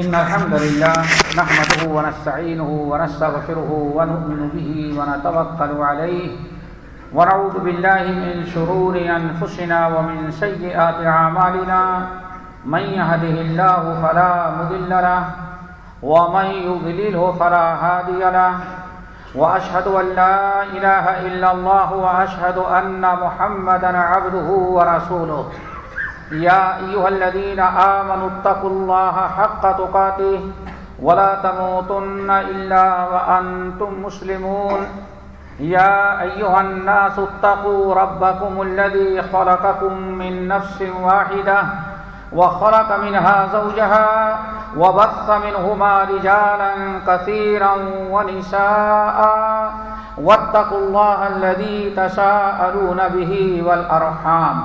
إن الحمد لله نحمده ونستعينه ونستغفره ونؤمن به ونتوكل عليه ونعوذ بالله من شرور أنفسنا ومن سيئات أعمالنا من يهده الله فلا مضل له ومن يضلله فلا هادي له وأشهد أن لا إله إلا الله وأشهد أن محمدا عبده ورسوله يا أيها الذين آمنوا اتقوا الله حق تقاته ولا تموتن إلا وأنتم مسلمون يا أيها الناس اتقوا ربكم الذي خلقكم من نفس واحدة وخلق منها زوجها وبث منهما رجالا كثيرا ونساء واتقوا الله الذي تساءلون به والأرحام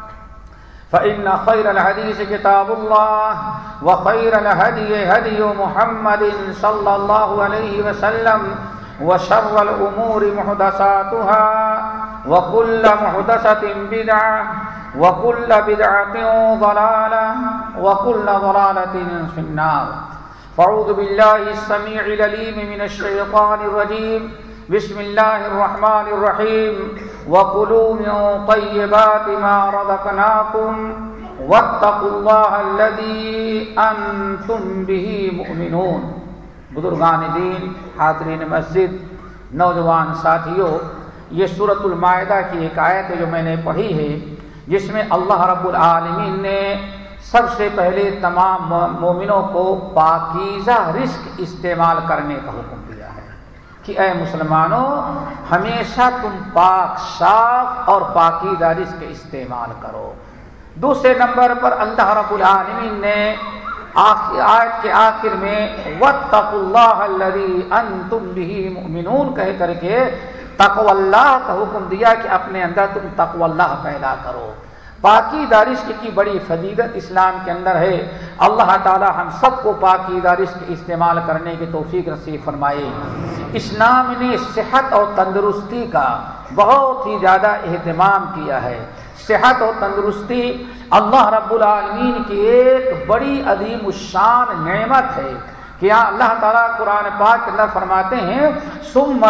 فإن خير الحديث كتاب الله وخير الهدي هدي محمد صلى الله عليه وسلم وشر الأمور محدثاتها وكل محدثة بدعة وكل بدعة ضلالة وكل ضلالة في النار. فاعوذ بالله السميع العليم من الشيطان الرجيم. بسم الله الرحمن الرحيم. وكلوا من طيبات ما رزقناكم واتقوا الله الذي أنتم به مؤمنون. بزرگان دین، حاضرین مسجد، نوجوان ساتھیوں، یہ صورت المائدہ کی ایک آیت ہے جو میں نے پڑھی ہے، جس میں اللہ رب العالمین نے سب سے پہلے تمام مومنوں کو پاکیزہ رزق استعمال کرنے کا حکم کہ اے مسلمانوں، ہمیشہ تم پاک، صاف اور پاکیزہ رزق استعمال کرو۔ دوسرے نمبر پر اللہ رب العالمین نے آیت کے آخر میں وَاتَّقُوا اللَّهَ الَّذِي أَنْتُمْ بِهِ مُؤْمِنُونَ کہہ کر کے تقو اللہ کا حکم دیا کہ اپنے اندر تم تقو اللہ پیدا کرو۔ پاکی دارش کی بڑی فضیلت اسلام کے اندر ہے۔ اللہ تعالی ہم سب کو پاکی دارش استعمال کرنے کی توفیق رسیف فرمائے۔ اسلام نے صحت اور تندرستی کا بہت ہی زیادہ اہتمام کیا ہے۔ صحت اور تندرستی اللہ رب العالمین کی ایک بڑی عظیم الشان نعمت ہے۔ کہ اللہ تعالیٰ قرآن پاک کے اندر فرماتے ہیں سم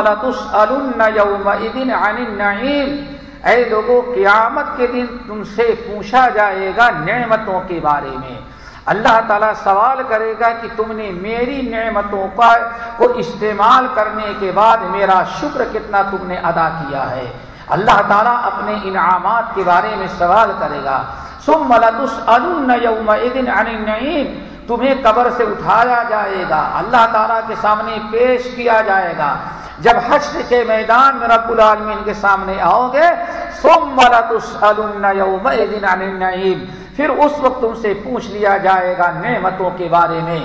یوم عن النعیم۔ اے لوگوں قیامت کے دن تم سے پوچھا جائے گا نعمتوں کے بارے میں۔ اللہ تعالیٰ سوال کرے گا کہ تم نے میری نعمتوں کا کو استعمال کرنے کے بعد میرا شکر کتنا تم نے ادا کیا ہے۔ اللہ تعالیٰ اپنے انعامات کے بارے میں سوال کرے گا۔ سم ملتس یوم عن النعیم، تمہیں قبر سے اٹھایا جائے گا۔ اللہ تعالیٰ کے سامنے پیش کیا جائے گا۔ جب حشر کے میدان میں رب العالمین کے سامنے آؤ گے سوم یوم عن النعیم، پھر اس وقت تم سے پوچھ لیا جائے گا نعمتوں کے بارے میں۔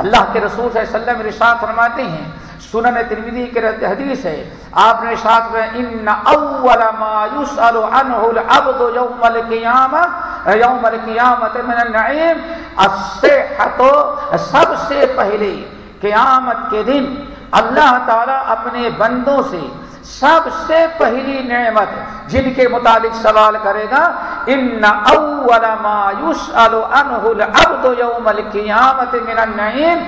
اللہ کے رسول صلی اللہ علیہ وسلم رشاد فرماتے ہیں، سنن ترمیدی کے حدیث ہے، آپ نے ساتھ میں ان اول ما يسأل عنه العبد يوم القيامه يوم القيامه من النعيم الصحه سب سے پہلے قیامت کے دن اللہ تعالی اپنے بندوں سے سب سے پہلی نعمت جن کے متعلق سوال کرے گا ان اول ما يسأل عنه العبد يوم القيامه من النعيم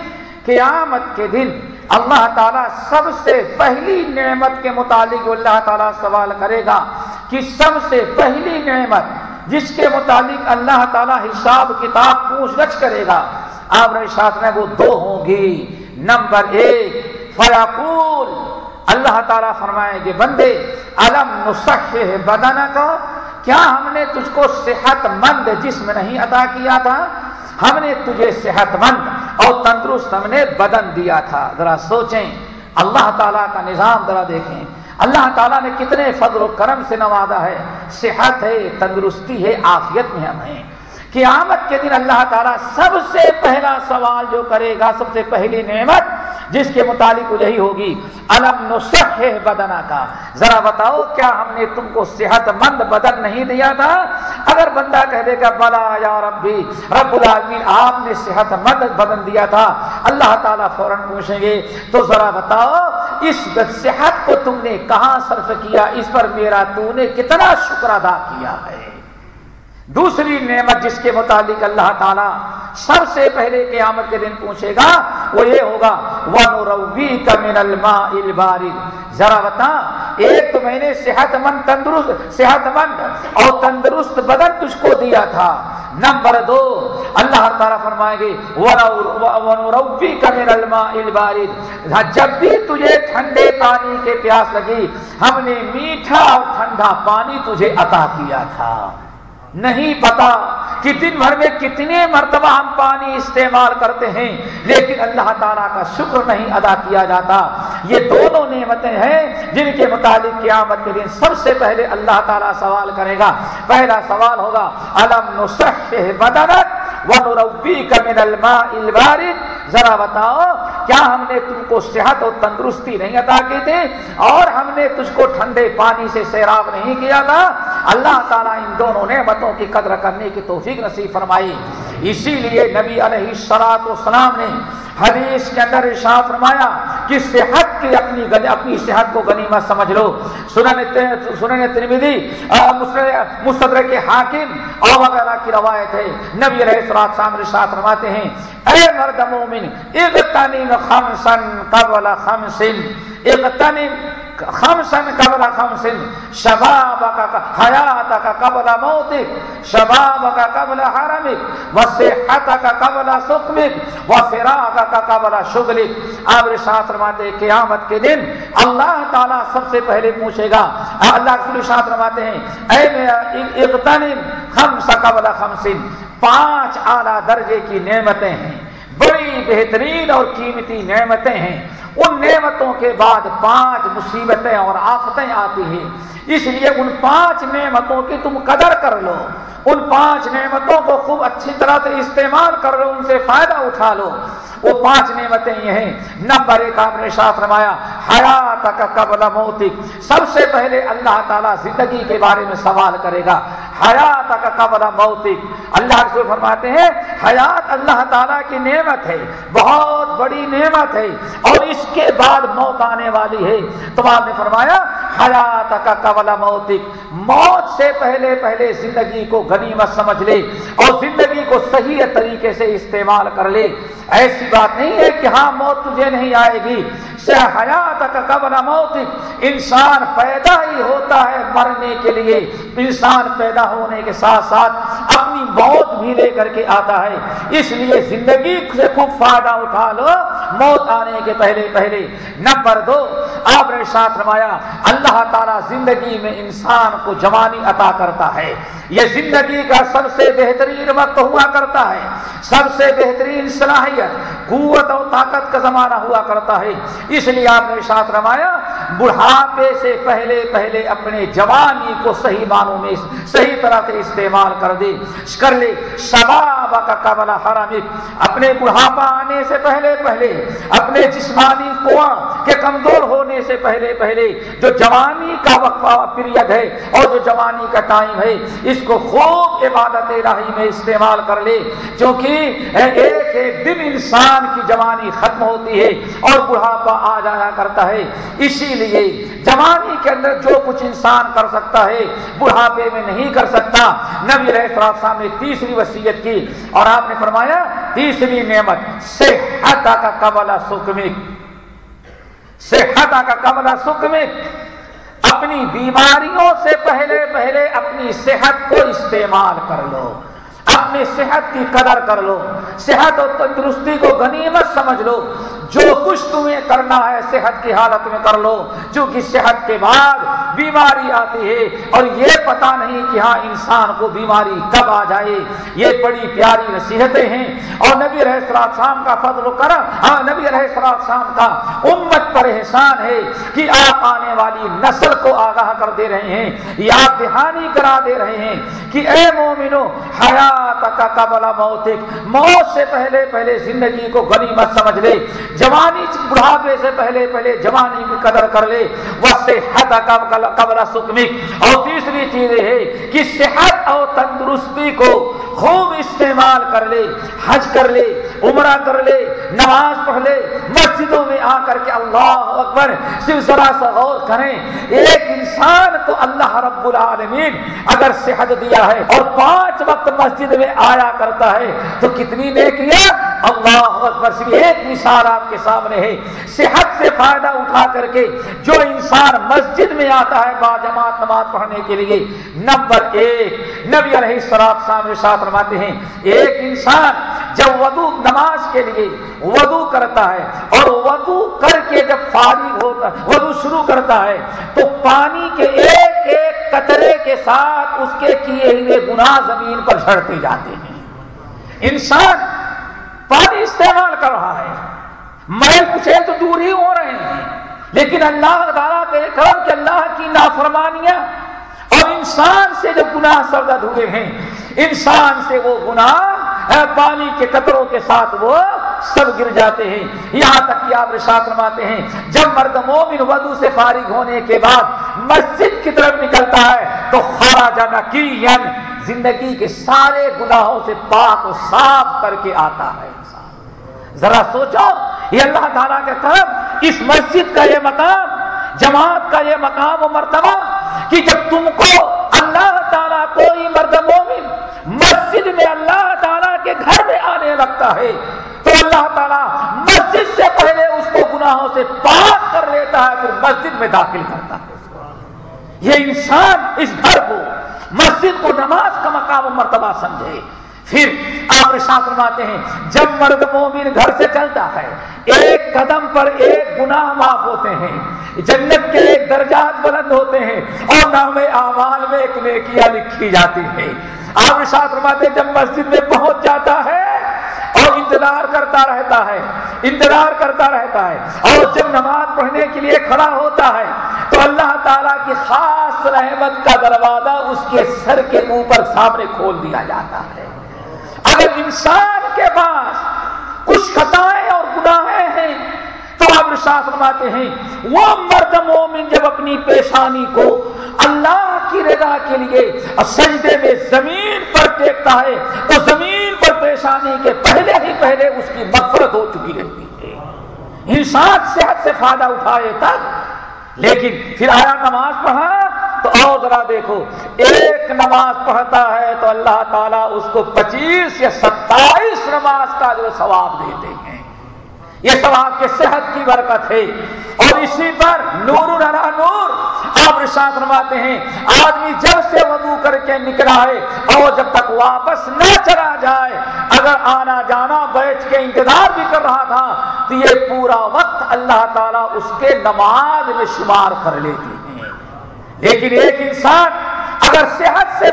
قیامت کے دن اللہ تعالیٰ سب سے پہلی نعمت کے متعلق اللہ تعالیٰ سوال کرے گا کہ سب سے پہلی نعمت جس کے متعلق اللہ تعالیٰ حساب کتاب پوچھ گچھ کرے گا۔ آپ نے ساتھ میں وہ دو ہوں گی۔ نمبر ایک فیاقول اللہ تعالیٰ فرمائے گے بندے علم نسخ بدن کا کیا ہم نے تجھ کو صحت مند جسم نہیں ادا کیا تھا؟ ہم نے تجھے صحت مند اور تندرست ہم نے بدن دیا تھا۔ ذرا سوچیں، اللہ تعالیٰ کا نظام ذرا دیکھیں۔ اللہ تعالیٰ نے کتنے فضل و کرم سے نوازا ہے۔ صحت ہے، تندرستی ہے آفیت میں ہم ہیں۔ قیامت کے دن اللہ تعالیٰ سب سے پہلا سوال جو کرے گا، سب سے پہلی نعمت جس کے متعلق یہی ہوگی، الم نسخ بدنا کا ذرا بتاؤ، کیا ہم نے تم کو صحت مند بدن نہیں دیا تھا؟ اگر بندہ کہہ دے گا، بلا یا ربی، رب العالمین، آپ نے صحت مند بدن دیا تھا، اللہ تعالیٰ فوراً پوچھیں گے، تو ذرا بتاؤ، اس صحت کو تم نے کہاں صرف کیا؟ اس پر میرا تو نے کتنا شکر ادا کیا ہے؟ دوسری نعمت جس کے متعلق اللہ تعالیٰ سب سے پہلے قیامت کے دن پوچھے گا، وہ یہ ہوگا ذرا بتا، ایک تو میں نے صحت مند تندرست صحت مند اور تندرست بدن تجھ کو دیا تھا۔ نمبر دو، اللہ تعالیٰ فرمائے گے جب بھی تجھے ٹھنڈے پانی کے پیاس لگی، ہم نے میٹھا اور ٹھنڈا پانی تجھے عطا کیا تھا۔ نہیں پتا کہ دن بھر میں کتنے مرتبہ ہم پانی استعمال کرتے ہیں، لیکن اللہ تعالیٰ کا شکر نہیں ادا کیا جاتا۔ یہ دونوں نعمتیں ہیں جن کے متعلق قیامت کے دن سب سے پہلے اللہ تعالیٰ سوال کرے گا۔ پہلا سوال ہوگا علم بدنت ذرا بتاؤ، کیا ہم نے تم کو صحت اور تندرستی نہیں ادا کی تھی؟ اور ہم نے تجھ کو ٹھنڈے پانی سے سیراب نہیں کیا تھا؟ اللہ تعالیٰ ان دونوں نعمتوں کی قدر کرنے کی توفیق نصیب فرمائی۔ اسی لیے نبی علیہ سلاط والسلام نے حدیث کے اندر ارشاد فرمایا کہ صحت کی اپنی گل... اپنی صحت کو غنیمت سمجھ لو۔ سنن سنن ترمیدی مستدر کے حاکم اور وغیرہ کی روایت ہے۔ نبی علیہ الصلوۃ والسلام ارشاد فرماتے ہیں، اے مرد مومن، اغتنم خمسا قبل خمس۔ اغتنم خمسن قبل خمسن شباب کا حیات کا قبل موتک شباب کا قبل حرمک و صحت کا قبل سکمک و فراغ کا قبل شغلک آپ رشاہ فرماتے قیامت کے دن اللہ تعالیٰ سب سے پہلے پوچھے گا۔ اللہ رسول رشاہ فرماتے ہیں، اے میرا اغتنم خمس قبل خمسن پانچ اعلیٰ درجے کی نعمتیں ہیں۔ بڑی بہترین اور قیمتی نعمتیں ہیں۔ ان نعمتوں کے بعد پانچ مصیبتیں اور آفتیں آتی ہیں۔ اس لیے ان پانچ نعمتوں کی تم قدر کر لو۔ ان پانچ نعمتوں کو خوب اچھی طرح سے استعمال کر لو، ان سے فائدہ اٹھا لو۔ وہ پانچ نعمتیں یہ ہیں۔ نمبر ایک آپ نے شاہ فرمایا حیات کا قبل موتک۔ سب سے پہلے اللہ تعالیٰ زندگی کے بارے میں سوال کرے گا حیات کا قبل موتک۔ اللہ رسول فرماتے ہیں، حیات اللہ تعالیٰ کی نعمت ہے، بہت بڑی نعمت ہے، اور اس کے بعد موت آنے والی ہے۔ تو آپ نے فرمایا حیات کا قبل موتک۔ موت سے پہلے پہلے زندگی کو غنیمت سمجھ لے، اور زندگی کو صحیح طریقے سے استعمال کر لے۔ ایسی بات نہیں ہے کہ ہاں موت تجھے نہیں آئے گی۔ حیات کا قبل موت انسان پیدا ہی ہوتا ہے مرنے کے لیے۔ انسان پیدا ہونے کے ساتھ ساتھ اپنی موت بھی لے کر کے آتا ہے۔ اس لیے زندگی سے خوب فائدہ اٹھا لو۔ موت آنے کے پہلے پہلے۔ نمبر دو، آپ نے ساتھ روایا، اللہ تعالیٰ زندگی میں انسان کو جوانی عطا کرتا ہے۔ یہ زندگی کا سب سے بہترین وقت ہوا کرتا ہے۔ سب سے بہترین صلاحیت قوت اور طاقت کا زمانہ ہوا کرتا ہے۔ اس لیے آپ نے ساتھ روایا بڑھاپے سے پہلے پہلے اپنے جوانی کو صحیح معنوں میں صحیح طرح سے استعمال کر دے۔ کر لے۔ شباب کا قبل حرم اپنے بڑھاپا آنے سے پہلے پہلے، اپنے جسمانی کنواں کے کمزور ہو ہونے سے پہلے پہلے جو جوانی کا وقفہ پیریڈ ہے اور جو جوانی کا ٹائم ہے، اس کو خوب عبادت راہی میں استعمال کر لے۔ کیونکہ ایک ایک دن انسان کی جوانی ختم ہوتی ہے اور بڑھاپا آ جایا کرتا ہے۔ اسی لیے جوانی کے اندر جو کچھ انسان کر سکتا ہے، بڑھاپے میں نہیں کر سکتا۔ نبی رہ صاحب نے تیسری وسیعت کی اور آپ نے فرمایا، تیسری نعمت صحت کا قبل سکمک۔ صحت کا قبل سکمک اپنی بیماریوں سے پہلے پہلے اپنی صحت کو استعمال کر لو۔ اپنی صحت کی قدر کر لو۔ صحت اور تندرستی کو غنیمت سمجھ لو۔ جو کچھ تمہیں کرنا ہے صحت کی حالت میں کر لو۔ کیونکہ صحت کے بعد بیماری آتی ہے اور یہ پتا نہیں کہ ہاں انسان کو بیماری کب آ جائے۔ یہ بڑی پیاری نصیحتیں ہیں۔ اور نبی رہ شام کا فضل و کرم ہاں نبی رہ شام کا امت پر احسان ہے کہ آپ آنے والی نسل کو آگاہ کر دے رہے ہیں۔ یاد دہانی کرا دے رہے ہیں کہ اے مومنو حیات کا قبل موتک۔ موت سے پہلے پہلے زندگی کو غنیمت سمجھ لے۔ جوانی بڑھاپے سے پہلے پہلے جوانی کی قدر کر لے۔ وہ حد قبل سکمک۔ اور تیسری چیز ہے کہ صحت اور تندرستی کو خوب استعمال کر لے، حج کر لے، عمرہ کر لے، نماز پڑھ لے، مسجدوں میں آ کر کے اللہ اکبر صرف ذرا سا غور کریں۔ ایک انسان کو اللہ رب العالمین اگر صحت دیا ہے اور پانچ وقت مسجد میں آیا کرتا ہے، تو کتنی نیکیاں اللہ اکبر سے ایک مثال آپ کے سامنے ہے۔ صحت سے فائدہ اٹھا کر کے جو انسان مسجد میں آتا ہے، با جماعت نماز پڑھنے کے لیے، نمبر ایک نبی علیہ السلام سامنے ساتھ فرماتے ہیں، ایک انسان جب وضو نماز کے لیے وضو کرتا ہے اور وضو کر کے جب فارغ ہوتا، وضو شروع کرتا ہے، تو پانی کے ایک ایک قطرے کے ساتھ اس کے کیے ہوئے گناہ زمین پر جھڑتے جاتے ہیں۔ انسان پانی استعمال کر رہا ہے۔ محل پوچھے تو دور ہی ہو رہے ہیں۔ لیکن اللہ تعالیٰ کے کرم کہ اللہ کی نافرمانیاں اور انسان سے جو گناہ سرد ہوئے ہیں، انسان سے وہ گناہ پانی کے قطروں کے ساتھ وہ سب گر جاتے ہیں۔ یہاں تک کہ آپ رشاط رماتے ہیں، جب مرد مومن وضو سے فارغ ہونے کے بعد مسجد کی طرف نکلتا ہے، تو خارا جانا کی زندگی کے سارے گناہوں سے پاک و صاف کر کے آتا ہے ذرا سوچو، یہ اللہ تعالیٰ کا کرم، اس مسجد کا یہ مقام جماعت کا یہ مقام و مرتبہ کہ جب تم کو اللہ تعالیٰ کوئی مرد مومن مسجد میں اللہ تعالیٰ کے گھر میں آنے لگتا ہے، تو اللہ تعالیٰ مسجد سے پہلے اس کو گناہوں سے پاک کر لیتا ہے، پھر مسجد میں داخل کرتا ہے۔ یہ انسان اس گھر کو، مسجد کو نماز کا مقام و مرتبہ سمجھے۔ پھر آپ ساتھ فرماتے ہیں، جب مرد مومن گھر سے چلتا ہے، ایک قدم پر ایک گناہ معاف ہوتے ہیں، جنت کے ایک درجات بلند ہوتے ہیں اور نام اعمال میں ایک نیکیاں لکھی جاتی ہیں۔ آپ ساتھ فرماتے ہیں، جب مسجد میں پہنچ جاتا ہے اور انتظار کرتا رہتا ہے، انتظار کرتا رہتا ہے اور جب نماز پڑھنے کے لیے کھڑا ہوتا ہے، تو اللہ تعالیٰ کی خاص رحمت کا دروازہ اس کے سر کے اوپر سامنے کھول دیا جاتا ہے۔ اگر انسان کے پاس کچھ خطائیں اور گناہیں ہیں، تو آپ رشاہ فرماتے ہیں، وہ مرد مومن جب اپنی پیشانی کو اللہ کی رضا کے لیے سجدے میں زمین پر دیکھتا ہے، تو زمین پر پیشانی کے پہلے ہی پہلے اس کی مغفرت ہو چکی رہتی ہے۔ انسان صحت سے فائدہ اٹھائے تک لیکن پھر آیا نماز پڑھا تو اور ذرا دیکھو، ایک نماز پڑھتا ہے تو اللہ تعالیٰ اس کو پچیس یا ستائیس نماز کا جو ثواب دیتے ہیں۔ یہ ثواب کے صحت کی برکت ہے۔ اور اسی پر نور نور آپ رشاط فرماتے ہیں، آدمی جب سے وضو کر کے نکلا ہے اور جب تک واپس نہ چلا جائے، اگر آنا جانا بیٹھ کے انتظار بھی کر رہا تھا، تو یہ پورا وقت اللہ تعالیٰ اس کے نماز میں شمار کر لیتی ہے لیکن ایک انسان اگر صحت سے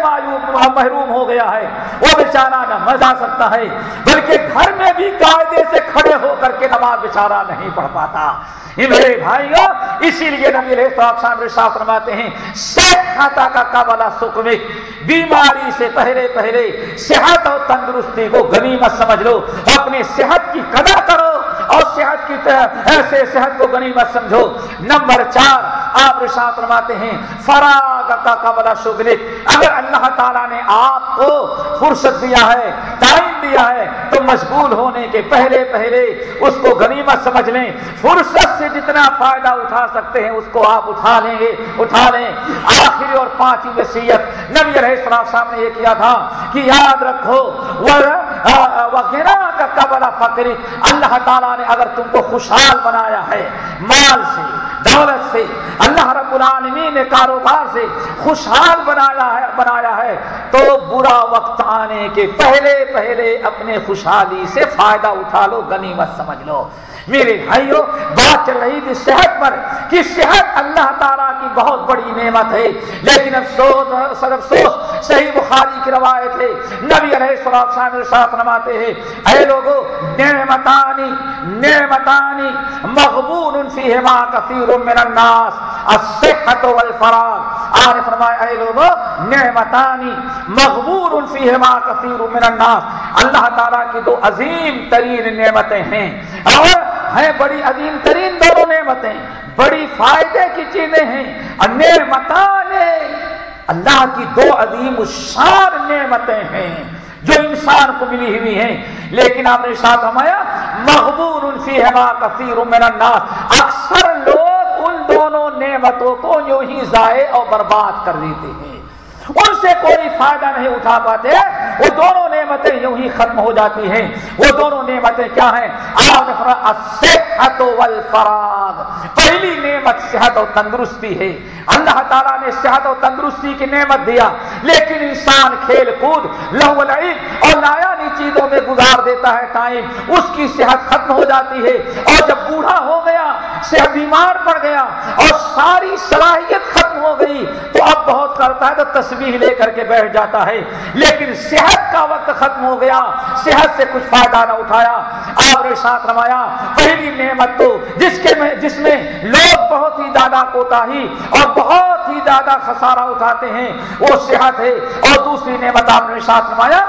محروم ہو گیا ہے، وہ بیچارہ نہ مزا سکتا ہے، بلکہ گھر میں بھی قاعدے سے کھڑے ہو کر کے نماز بیچارہ نہیں پڑھ پاتا۔ میرے بھائیو، اسی لیے نبی علیہ صاحب شاہ فرماتے ہیں، صحت کھاتا کا قابلہ سکمک بیماری سے پہلے پہلے صحت اور تندرستی کو غنیمت سمجھ لو اپنے صحت کی قدر کرو۔ اور صحت کی طرح ایسے صحت کو غنیمت سمجھو۔ نمبر چار، آپ رشاہ فرماتے ہیں، فراغ کا قبلہ شغلک۔ اگر اللہ تعالیٰ نے آپ کو فرصت دیا ہے، ٹائم دیا ہے، تو مشغول ہونے کے پہلے پہلے اس کو غنیمت سمجھ لیں۔ فرصت سے جتنا فائدہ اٹھا سکتے ہیں، اس کو آپ اٹھا لیں گے۔ اٹھا لیں۔ آخری اور پانچویں وصیت، نبی علیہ السلام صاحب نے یہ کیا تھا کہ یاد رکھو وغیرہ کا قبلہ فکری اللہ تعالیٰ نے اگر تم کو خوشحال بنایا ہے، مال سے، دولت سے، اللہ رب العالمین نے کاروبار سے خوشحال بنایا ہے بنایا ہے، تو برا وقت آنے کے پہلے پہلے اپنے خوشحالی سے فائدہ اٹھا لو، غنیمت سمجھ لو۔ میرے بھائیوں بات چل رہی تھی صحت پر کہ صحت اللہ تعالیٰ کی بہت بڑی نعمت ہے۔ لیکن افسوس سر افسوس، صحیح بخاری کی روایت ہے۔ نبی علیہ السلام ساتھ نماتے ہیں، اے لوگوں نعمتانی نعمتانی مغبون فیہما کثیر من الناس، الصحت والفراغ آنے فرمائے اے لوگوں نعمتانی مغبور فیہما کثیر من الناس۔ اللہ تعالیٰ کی دو عظیم ترین نعمتیں ہیں۔ اور ہیں بڑی عظیم ترین دونوں نعمتیں، بڑی فائدے کی چیزیں ہیں نعمتان اللہ کی دو عظیم شان نعمتیں ہیں، جو انسان کو ملی ہوئی ہیں۔ لیکن آپ نے ساتھ ہمایا مغبور فی ہما کثیر من الناس۔ اکثر لوگ ان دونوں نعمتوں کو یوں ہی ضائع اور برباد کر دیتے ہیں۔ ان سے کوئی فائدہ نہیں اٹھا پاتے۔ وہ دونوں نعمتیں یوں ہی ختم ہو جاتی ہیں۔ وہ دونوں نعمتیں کیا ہیں؟ صحت والفراغ پہلی نعمت صحت اور تندرستی ہے۔ اللہ تعالیٰ نے صحت اور تندرستی کی نعمت دیا۔ لیکن انسان کھیل کود، لہو اور نایانی چیزوں میں گزار دیتا ہے ٹائم۔ اس کی صحت ختم ہو جاتی ہے۔ اور جب بوڑھا ہو گیا، صحت بیمار پڑ گیا اور ساری صلاحیت ختم ہو گئی، تو اب بہت کرتا ہے تو تصویر لے کر کے بیٹھ جاتا ہے۔ لیکن صحت کا وقت ختم ہو گیا۔ صحت سے کچھ فائدہ نہ اٹھایا۔ آپ نے ساتھ روایا۔ پہلی نعمت تو جس کے میں جس میں لوگ بہت ہی زیادہ کوتا ہی اور بہت ہی زیادہ خسارہ اٹھاتے ہیں، وہ صحت ہے۔ اور دوسری نعمت آپ نے ساتھ روایا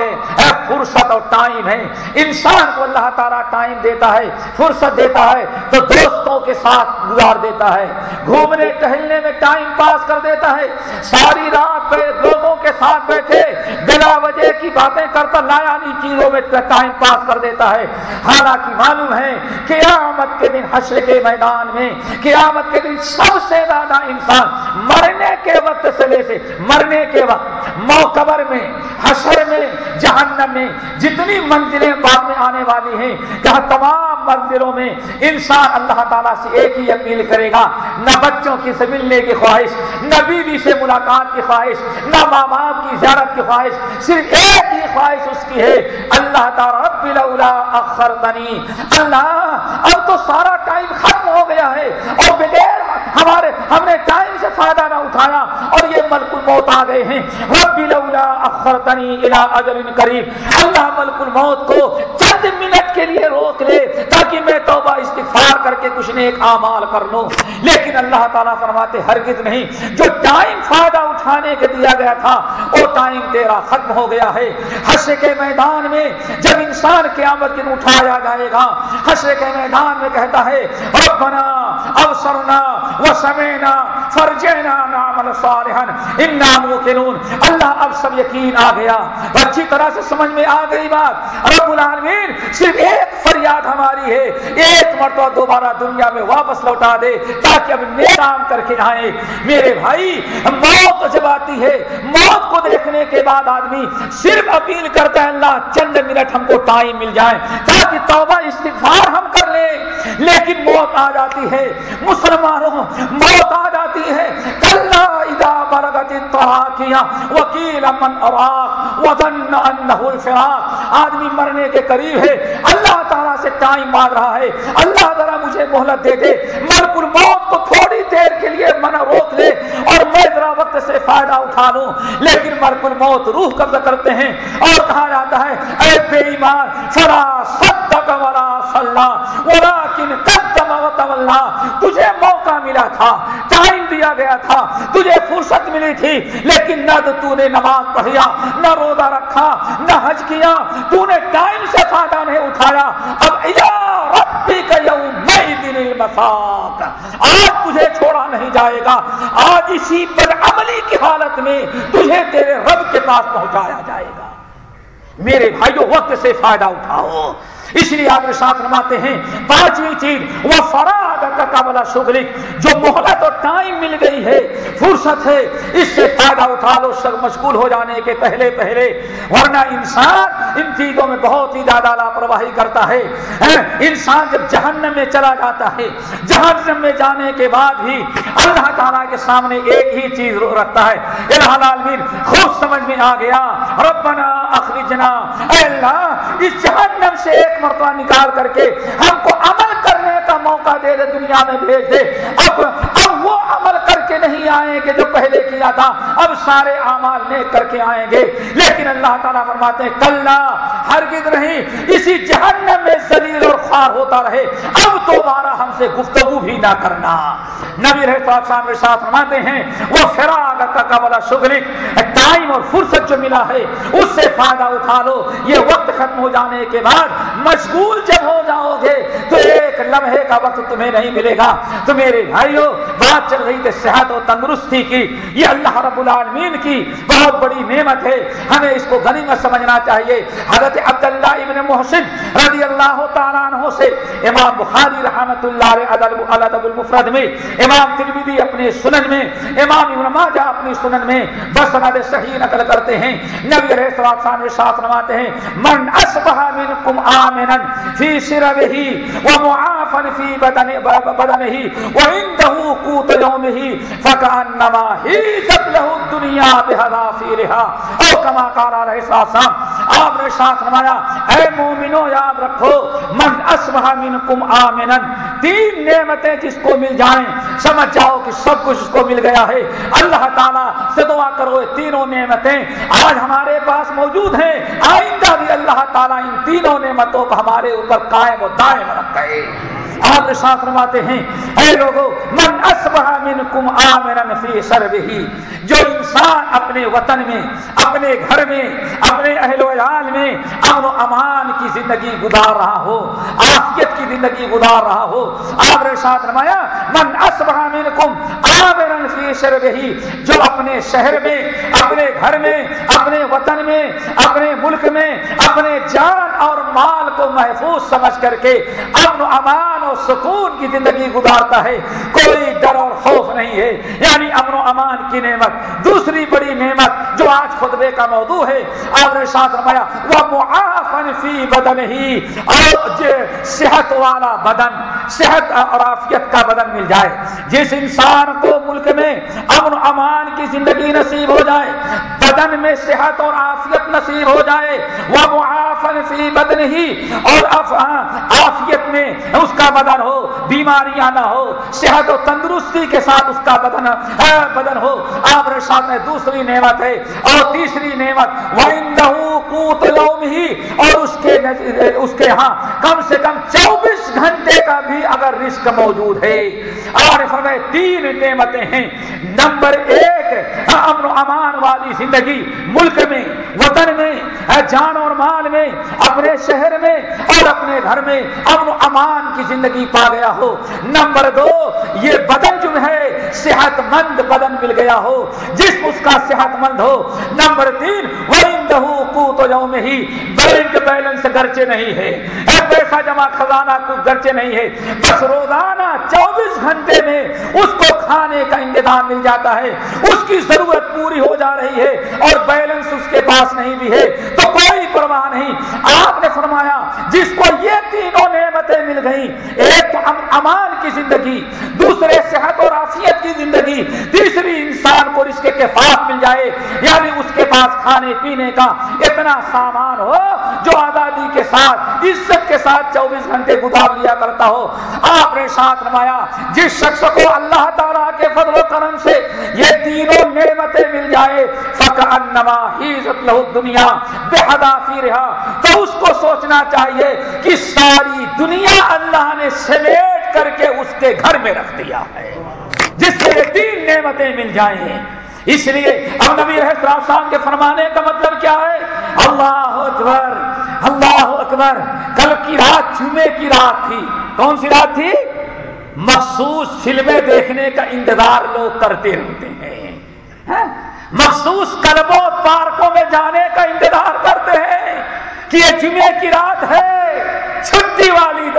الفراغ ہے فرصت اور ٹائم ہے۔ انسان کو اللہ تعالیٰ ٹائم دیتا ہے، فرصت دیتا ہے، تو دوستوں کے ساتھ گزار دیتا ہے۔ گھومنے، ٹہلنے میں ٹائم پاس کر دیتا ہے۔ ساری رات لوگوں کے ساتھ بیٹھے، بلا وجہ کی باتیں کرتا لایانی چیزوں میں ٹائم پاس کر دیتا ہے۔ حالانکہ معلوم ہے، قیامت کے دن حشر کے میدان میں، قیامت کے دن سب سے زیادہ انسان مرنے کے وقت سے لے سے مرنے کے وقت، موقبر میں، حشر میں جہنم میں جتنی منزلیں بعد میں آنے والی ہیں جہاں تمام منزلوں میں انسان اللہ تعالیٰ سے ایک ہی اپیل کرے گا، نہ بچوں کی سے ملنے کی خواہش، نہ بیوی سے ملاقات کی خواہش، نہ ماں باپ کی زیارت کی خواہش، صرف ایک ہی خواہش اس کی ہے، اللہ تعالیٰ اللہ، اب تو سارا ٹائم ختم ہو گیا ہے اور بغیر ہمارے ہم نے ٹائم سے فائدہ نہ اٹھایا اور یہ ملک الموت آ گئے ہیں۔ ربی لولا اخرتنی الى اجل قریب۔ اللہ ملک الموت کو چند منٹ کے لیے روک لے تاکہ میں توبہ استغفار کر کے کچھ نیک اعمال کر لوں۔ لیکن اللہ تعالیٰ فرماتے ہرگز نہیں۔ جو ٹائم فائدہ اٹھانے کے دیا گیا تھا، وہ ٹائم تیرا ختم ہو گیا ہے۔ حشر کے میدان میں جب انسان قیامت دن اٹھایا جائے گا، حشر کے میدان میں کہتا ہے، ربنا اوسرنا وسمینا فرجنا نعمل صالحا. انا موقنون. اللہ اب سب یقین آ گیا۔ اچھی طرح سے سمجھ میں آ گئی بات۔ رب العالمین صرف ایک فریاد ہماری ہے۔ ایک مرتبہ دوبارہ دنیا میں واپس لوٹا دے تاکہ اب نیک کام کر کے آئے میرے بھائی، موت جب آتی ہے، موت کو دیکھنے کے بعد آدمی صرف اپیل کرتا ہے، اللہ چند منٹ ہم کو ٹائم مل جائے تاکہ توبہ استغفار ہم کر لیں۔ لیکن موت آ جاتی ہے۔ مسلمانوں، موت آ جاتی ہے۔ وکیل من وظن انہ الفراق۔ آدمی مرنے کے قریب ہے۔ اللہ تعالیٰ سے ٹائم مانگ رہا ہے۔ اللہ ذرا مجھے مہلت دے دے۔ ملک الموت کو تھوڑی دیر کے لیے منع روک لے اور میں ذرا وقت سے فائدہ اٹھا لوں۔ لیکن ملک الموت روح قبض کرتے ہیں اور کہا جاتا ہے، اے بے ایمان، فلا صدق ولا صلى ولكن قدم وتولى تجھے موقع ملا تھا، ٹائم دیا گیا تھا، تجھے فرصت ملی تھی، لیکن نہ تو تو نے نماز پڑھیا، نہ روزہ رکھا، نہ حج کیا، تو نے ٹائم سے فائدہ نہیں اٹھایا۔ اب یا ربی کا یوم دن المساق آج تجھے چھوڑا نہیں جائے گا، آج اسی بدعملی کی حالت میں تجھے تیرے رب کے پاس پہنچایا جائے گا۔ میرے بھائیوں وقت سے فائدہ اٹھاؤ۔ اس لیے آپ ساتھ رماتے ہیں پانچویں چیز، وہ فراغ کا قابلہ شغلک جو محلت اور ٹائم مل گئی ہے، فرصت ہے، اس سے فائدہ اٹھا لو سب مشغول ہو جانے کے پہلے پہلے، ورنہ انسان ان چیزوں میں بہت ہی زیادہ لاپرواہی کرتا ہے انسان جب جہنم میں چلا جاتا ہے، جہنم میں جانے کے بعد بھی اللہ تعالیٰ کے سامنے ایک ہی چیز رکھتا ہے۔ العالمین خوب سمجھ میں آ گیا، ربنا اخرجنا، اے اللہ، اس جہنم سے ایک مرتبہ نکال کر کے ہم کو عمل کر کرنے کا موقع دے دے دنیا میں بھیج دے۔ اب اب وہ عمل کر کے نہیں آئیں گے جو پہلے کیا تھا۔ اب سارے اعمال نیک کر کے آئیں گے۔ لیکن اللہ تعالیٰ فرماتے ہیں کل ہرگز نہیں۔ اسی جہنم میں زلیل اور خوار ہوتا رہے۔ اب دوبارہ ہم سے گفتگو بھی نہ کرنا۔ نبی رہے تو ساتھ فرماتے ہیں، وہ فراغ کا قبل شگلک ٹائم اور فرصت جو ملا ہے، اس سے فائدہ اٹھا لو۔ یہ وقت ختم ہو جانے کے بعد مشغول جب ہو جاؤ گے تو ایک لمحے کا وقت تمہیں نہیں ملے گا۔ تو میرے بھائیوں، بات چل رہی تھی صحت اور تندرستی کی۔ یہ اللہ رب العالمین کی بہت بڑی نعمت ہے۔ ہمیں اس کو غنیمت سمجھنا چاہیے۔ حضرت عبداللہ ابن محسن رضی اللہ تعالیٰ عنہ سے امام بخاری رحمت اللہ علیہ المفرد میں، امام ترمیدی اپنے سنن میں، امام ابن ماجہ اپنی سنن میں بس صحیح نقل کرتے ہیں۔ نبی علیہ السلام نے ساتھ نماتے ہیں، من اصبح منکم آمنا فی سربه ومعافا فی بدن بدنه وعنده قوت يومه فكانما هيجت له الدنيا بحذافيرها او كما قال علیہ السلام آپ نے ساتھ نمایا اے مومنو، یاد رکھو، من اصبح منکم آمنا، تین نعمتیں جس کو مل جائیں، سمجھ جاؤ کہ سب کچھ اس کو مل گیا ہے۔ اللہ تعالیٰ سے دعا کرو، یہ تینوں نعمتیں آج ہمارے پاس موجود ہیں۔ آئندہ بھی اللہ تعالیٰ ان تینوں نعمتوں کو ہمارے اوپر قائم و دائم رکھے آپ ساتھ فرماتے ہیں۔ اے لوگو، من اصبح منکم آمرن فی سربہی جو انسان اپنے وطن میں، اپنے گھر میں، اپنے اہل و عیال میں امن و امان کی زندگی گزار رہا ہو آفیت کی زندگی گزار رہا ہو، آپ نے ساتھ فرمایا من اصبح منکم آمرن فی سربہی جو اپنے شہر میں، اپنے گھر میں، اپنے وطن میں، اپنے ملک میں، اپنے جان اور مال کو محفوظ سمجھ کر کے امن و امان اور سکون کی زندگی گزارتا ہے۔ کوئی ڈر اور خوف نہیں ہے۔ یعنی امن و امان کی نعمت۔ دوسری بڑی نعمت جو آج خطبے کا موضوع ہے آپ نے ساتھ رمایا وہ معافن فی بدن ہی اور صحت والا بدن، صحت اور عافیت کا بدن مل جائے۔ جس انسان کو ملک میں امن و امان کی زندگی نصیب ہو جائے بدن میں صحت اور عافیت نصیب ہو جائے۔ وہ معافن فی بدن ہی۔ اور عافیت میں اس کا بدن ہو۔ بیماریاں نہ ہو۔ صحت و تندرستی کے ساتھ اس کا بدن بدن ہو۔ آپ نے سامنے دوسری نعمت ہے۔ اور تیسری نعمت ہی۔ اور اس کے اس کے ہاں کم سے کم چوبیس گھنٹے کا بھی اگر رسک موجود ہے۔ اور فرمائے تین نعمتیں ہیں۔ نمبر ایک، امن و امان والی زندگی۔ زندگی ملک میں، وطن میں جان اور مال میں، اپنے شہر میں اور اپنے گھر میں امن و امان کی زندگی پا گیا ہو۔ نمبر دو، یہ بدن جو ہے صحت مند بدن مل گیا ہو۔ جس اس کا صحت مند ہو۔ نمبر تین وہ میں ہی بینک بیلنس گرچے نہیں ہے۔ اے پیسہ جمع خزانہ کچھ گرچے نہیں ہے۔ بس روزانہ چوبیس گھنٹے میں اس کو کھانے کا انتظام مل جاتا ہے۔ اس کی ضرورت پوری ہو جا رہی ہے۔ اور بیلنس اس کے پاس نہیں بھی ہے، تو کوئی پرواہ نہیں۔ آپ نے فرمایا، جس کو یہ تینوں نعمتیں مل گئی ایک تو امان کی زندگی، دوسرے صحت اور آفیت کی زندگی، تیسری انسان کو رشتے کے پاس مل جائے۔ یعنی اس کے پاس کھانے پینے کا اتنا سامان ہو، جو آزادی کے ساتھ، عزت کے ساتھ چوبیس گھنٹے گزار لیا کرتا ہو۔ آپ نے ساتھ نمایا، جس شخص کو اللہ تعالیٰ کے فضل و کرم سے یہ تینوں نعمتیں مل جائے فکر انما ہی دنیا بے حدافی رہا تو اس کو سوچنا چاہیے کہ ساری دنیا اللہ نے سمیٹ کر کے اس کے گھر میں رکھ دیا ہے، جس سے یہ تین نعمتیں مل جائیں۔ اس لیے اب نبی صاحب کے فرمانے کا مطلب کیا ہے؟ اللہ اکبر اللہ اکبر، کل کی رات جمعے کی رات تھی۔ کون سی رات تھی؟ مخصوص فلمیں دیکھنے کا انتظار لوگ کرتے رہتے ہیں۔ ہاں؟ مخصوص کلبوں پارکوں میں جانے کا انتظار کرتے ہیں کہ یہ جمعے کی رات ہے، چھٹی والی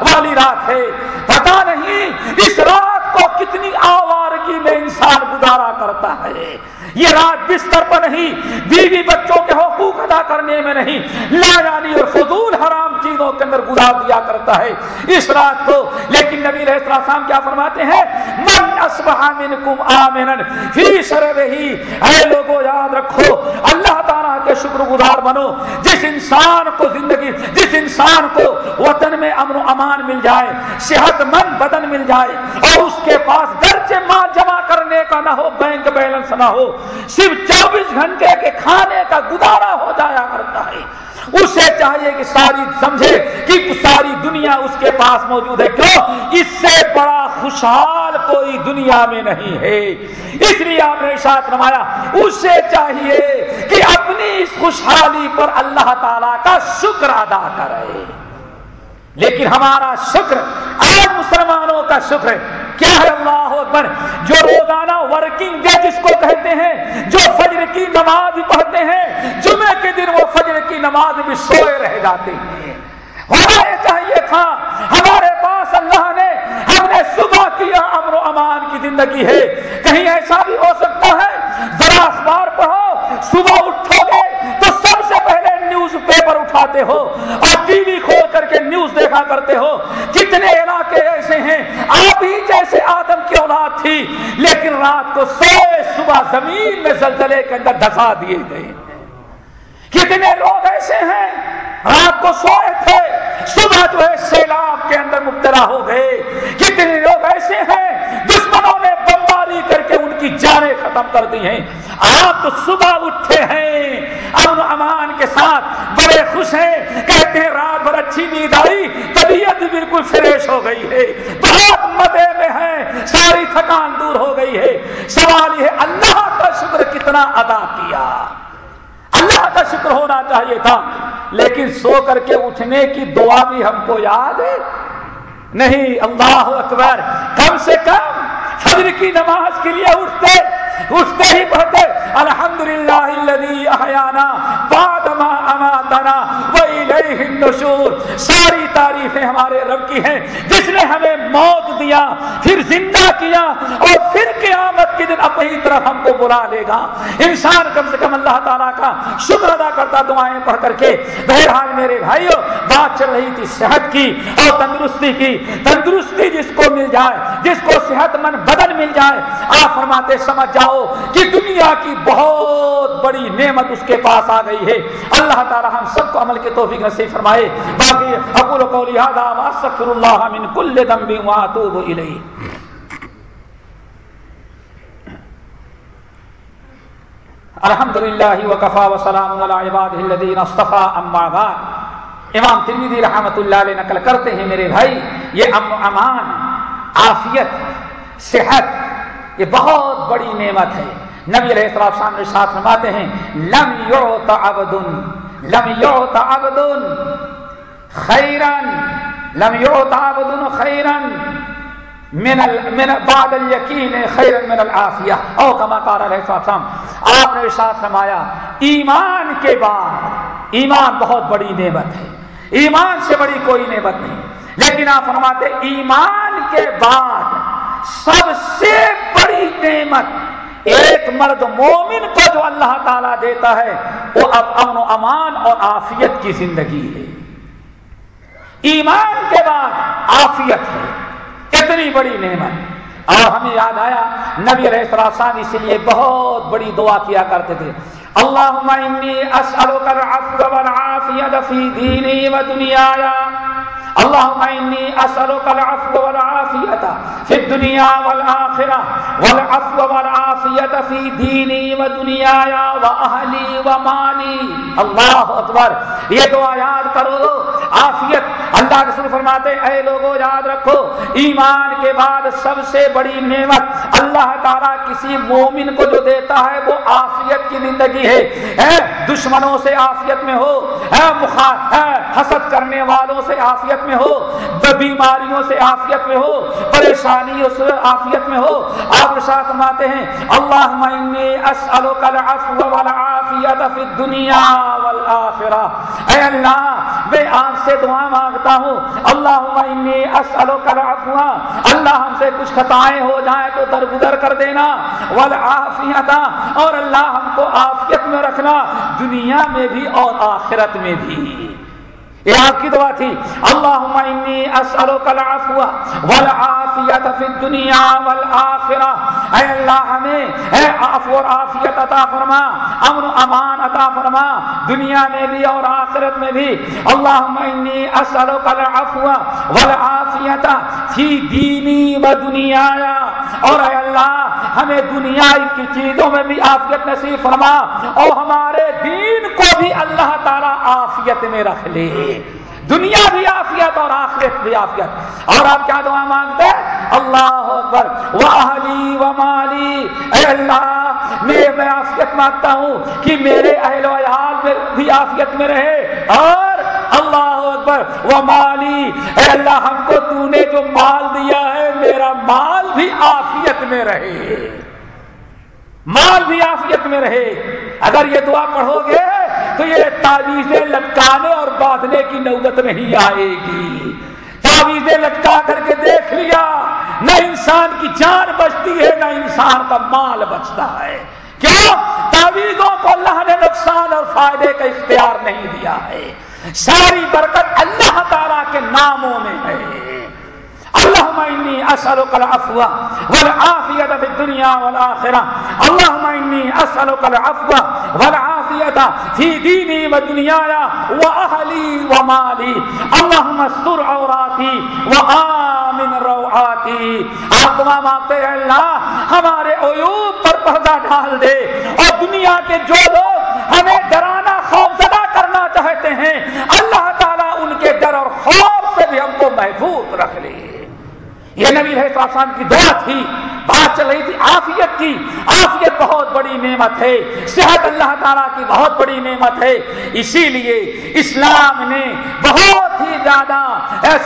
والی رات ہے۔ پتا نہیں اس رات کو کتنی آوارگی میں انسان گزارا کرتا ہے۔ یہ رات بستر پر نہیں، بیوی بچوں کے حقوق ادا کرنے میں نہیں۔ لا یعنی اور فضول حرام چیز مسجدوں کے اندر گزار دیا کرتا ہے۔ اس رات کو، لیکن نبی علیہ السلام کیا فرماتے ہیں؟ من اصبح منکم آمنا، فی شربہی۔ اے لوگوں یاد رکھو، اللہ تعالیٰ کے شکر گزار بنو۔ جس انسان کو زندگی، جس انسان کو وطن میں امن و امان مل جائے، صحت مند بدن مل جائے، اور اس کے پاس گرچہ مال جمع کرنے کا نہ ہو، بینک بیلنس نہ ہو صرف چوبیس گھنٹے کے کھانے کا گزارا ہو جایا کرتا ہے۔ اسے چاہیے کہ ساری سمجھے کہ ساری دنیا اس کے پاس موجود ہے۔ کیوں؟ اس سے بڑا خوشحال کوئی دنیا میں نہیں ہے۔ اس لیے آپ نے ساتھ نمایا اسے چاہیے کہ اپنی اس خوشحالی پر اللہ تعالی کا شکر ادا کرے۔ لیکن ہمارا شکر آج مسلمانوں کا شکر کیا ہے اللہ اکبر؟ جو روزانہ ورکنگ ڈے جس کو کہتے ہیں، جو فجر کی نماز پڑھتے ہیں جمعے کے دن وہ فجر کی نماز بھی سوئے رہ جاتے ہیں۔ ہمارے چاہیے تھا، ہمارے پاس اللہ نے، ہم نے صبح کیا امر و امان کی زندگی ہے۔ کہیں ایسا بھی ہو سکتا ہے؟ ذرا اخبار پڑھو صبح اٹھو گے تو سب سے پہلے نیوز پیپر اٹھاتے ہو اور ٹی وی کھول کر کے نیوز دیکھا کرتے ہو۔ کتنے علاقے ایسے ہیں، آپ ہی جیسے آدم کی اولاد تھی، لیکن رات کو سوئے صبح زمین میں زلزلے کے اندر دھسا دیے گئے۔ کتنے لوگ ایسے ہیں، رات کو سوئے تھے، صبح جو ہے سیلاب کے اندر مبتلا ہو گئے۔ کتنے لوگ ایسے ہیں، دشمنوں نے بمباری کر کے ان کی جانیں ختم کر دی ہیں۔ آپ تو صبح اٹھے ہیں۔ امن امان کے ساتھ بڑے خوش ہیں۔ کہتے ہیں، رات بھر اچھی نیند آئی، طبیعت بالکل فریش ہو گئی ہے۔ بہت مزے میں ہے ساری تھکان دور ہو گئی ہے۔ سوال یہ اللہ کا شکر کتنا ادا کیا؟ اللہ کا شکر ہونا چاہیے تھا۔ لیکن سو کر کے اٹھنے کی دعا بھی ہم کو یاد ہے۔ نہیں، اللہ اکبر، کم سے کم فجر کی نماز کے لیے اٹھتے اٹھتے ہی پڑھتے الحمد للہ احیانا بعد ما اماتنا وإلیہ النشور ساری تعریفیں ہمارے رب کی ہیں۔ جس نے ہمیں موت دیا، پھر زندہ کیا، اور پھر قیامت کے دن اپنی طرف ہم کو بلا لے گا۔ انسان کم سے کم اللہ تعالیٰ کا شکر ادا کرتا، دعائیں پڑھ کر کے۔ بہرحال میرے بھائیوں بات چل رہی تھی صحت کی اور تندرستی کی۔ تندرستی جس کو مل جائے، جس کو صحت مند بدن مل جائے، آپ فرماتے، سمجھ جاؤ کہ دنیا کی بہت بڑی نعمت اس کے پاس آ گئی ہے۔ اللہ تعالی ہم سب کو عمل کے توفیق نصیب فرمائے، باقی اقول قولی هذا واستغفر الله من كل ذنب واتوب الیہ۔ الحمد للہ وکفا وسلام علی عباده الذین اصطفى اما بعد۔ امام ترمذی رحمۃ اللہ علیہ نقل کرتے ہیں، میرے بھائی، یہ امن امان، عافیت، صحت، یہ بہت بڑی نعمت ہے۔ نبی علیہ السلام نے ساتھ فرماتے ہیں، لم یعط عبد لم یعط عبد خیرا لم یعط عبد خیرا من ال... من بعد الیقین خیرا من العافیہ او کما قال علیہ السلام آپ نے ارشاد فرمایا، ایمان کے بعد، ایمان بہت بڑی نعمت ہے۔ ایمان سے بڑی کوئی نعمت نہیں۔ لیکن آپ فرماتے ایمان کے بعد سب سے بڑی نعمت ایک مرد مومن کو جو اللہ تعالی دیتا ہے، وہ اب امن و امان اور آفیت کی زندگی ہے۔ ایمان کے بعد آفیت ہے۔ کتنی بڑی نعمت۔ اور ہمیں یاد آیا، نبی علیہ السلام اسی لیے بہت بڑی دعا کیا کرتے تھے۔ اللہم انی اسألک العفو والعافیت فی دینی و دنیایا۔ اللهم إني أسألك العفو والعافية في الدنيا والآخرة، والعفو والعافية في ديني ودنياي وأهلي ومالي. الله أكبر. یہ دعا یاد کرو. عافیت. اللہ رسول فرماتے ہیں، اے لوگوں یاد رکھو، ایمان کے بعد سب سے بڑی نعمت اللہ تعالیٰ کسی مومن کو جو دیتا ہے، وہ آفیت کی زندگی ہے۔ دشمنوں سے آفیت میں ہو حسد کرنے والوں سے آفیت میں ہو بیماریوں سے آفیت میں ہو، پریشانیوں سے آفیت میں ہو، آپ ساتھ ماتے ہیں اللہ دنیا اے اللہ، میں آپ سے دعا مانگتا ہوں اللہ اللہ ہم سے کچھ خطائیں ہو جائیں تو درگزر کر دینا۔ والعافیت، اور اللہ ہم کو آفیت میں رکھنا، دنیا میں بھی اور آخرت میں بھی۔ یہ آپ کی دعا تھی۔ اللہ انی اسألوک العفو والعافیت فی الدنیا والآخرہ۔ اے اللہ ہمیں، اے عفو اور عافیت عطا فرما، امن و امان عطا فرما، دنیا میں بھی اور آخرت میں بھی۔ اللہم انی اسألوک العفو والعافیت فی دینی و دنیا اور اے اللہ ہمیں دنیا کی چیزوں میں بھی آفیت نصیب فرما اور ہمارے دین کو بھی اللہ تعالیٰ آفیت میں رکھ لے۔ دنیا بھی آفیت اور آخرت بھی آفیت۔ اور آپ کیا دعا مانگتے اللہ اکبر۔ واہلی و مالی اے اللہ، میں میں آفیت مانگتا ہوں کہ میرے اہل و عیال میں بھی آفیت میں رہے اور اللہ اکبر و مالی اے اللہ، ہم کو تو نے جو مال دیا ہے، میرا مال بھی آفیت میں رہے۔ مال بھی آفیت میں رہے۔ اگر یہ دعا پڑھو گے، تو یہ تعویذیں لٹکانے اور باندھنے کی نوبت نہیں آئے گی۔ تعویذیں لٹکا کر کے دیکھ لیا، نہ انسان کی جان بچتی ہے، نہ انسان کا مال بچتا ہے۔ کیوں؟ تعویذوں کو اللہ نے نقصان اور فائدے کا اختیار نہیں دیا ہے۔ ساری برکت اللہ تعالی کے ناموں میں ہے۔ اللهم اني اسالك العفو والعافيه في الدنيا والاخره اللهم اني اسالك العفو والعافيه في ديني ودنياي واهلي ومالي اللهم استر عوراتي وامن روعاتي۔ آپ دعا مانگتے ہیں اللہ، ہمارے عیوب پر پردہ ڈال دے۔ اور دنیا کے جو لوگ ہمیں ڈرانا خوف زدہ کرنا چاہتے ہیں۔ اللہ تعالیٰ ان کے ڈر اور خوف سے بھی ہم کو محفوظ رکھ لے۔ یہ نبی ہے آسان کی دعا تھی، بات چل رہی تھی آفیت کی۔ آفیت بہت بڑی نعمت ہے، صحت اللہ تعالیٰ کی بہت بڑی نعمت ہے۔ اسی لیے اسلام نے بہت ہی زیادہ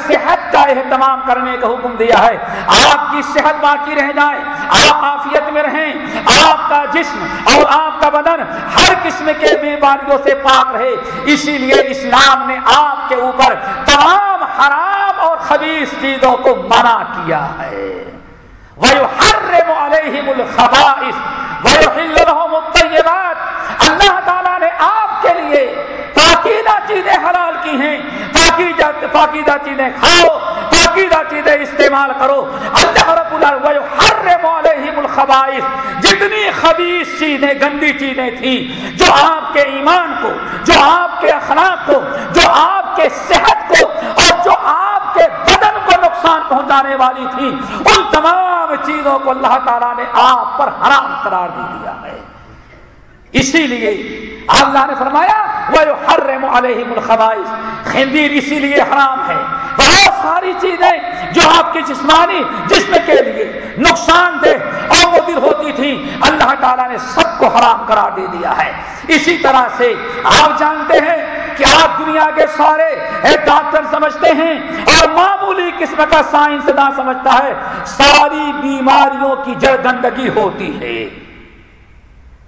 صحت کا اہتمام کرنے کا حکم دیا ہے۔ آپ کی صحت باقی رہ جائے، آپ آفیت میں رہیں، آپ کا جسم اور آپ کا بدن ہر قسم کے بیماریوں سے پاک رہے۔ اسی لیے اسلام نے آپ کے اوپر تمام حرام اور خبیص چیزوں کو منع کیا۔ دیا ہے۔ وَيُحَرِّمُ عَلَيْهِمُ الْخَبَائِثِ، وَيُحِلُّ لَهُمُ الطَّيِّبَاتِ۔ اللہ تعالیٰ نے آپ کے لیے پاکیدہ چیزیں حلال کی ہیں۔ پاکیدہ پاکیدہ چیزیں کھاؤ پاکیدہ چیزیں استعمال کرو۔ اللہ رب العالمین حرم علیہم الخبائث۔ جتنی خبیث چیزیں، گندی چیزیں تھیں، جو آپ کے ایمان کو، جو آپ کے اخلاق کو، جو آپ کے صحت کو اور جو آپ کے نقصان پہنچانے والی تھی۔ ان تمام چیزوں کو اللہ تعالیٰ نے آپ پر حرام قرار دے دیا ہے۔ اسی لیے اللہ نے فرمایا وہ ہر رحم علیہم خندیر اسی لیے حرام ہے۔ بہت ساری چیزیں جو آپ کی جسمانی، جسم کے لیے نقصان دہ اور مدر ہوتی تھی اللہ تعالیٰ نے سب کو حرام قرار دے دیا ہے۔ اسی طرح سے آپ جانتے ہیں کہ آپ دنیا کے سارے ایک ڈاکٹر سمجھتے ہیں اور معمولی قسم کا سائنس نہ سمجھتا ہے، ساری بیماریوں کی جڑ گندگی ہوتی ہے۔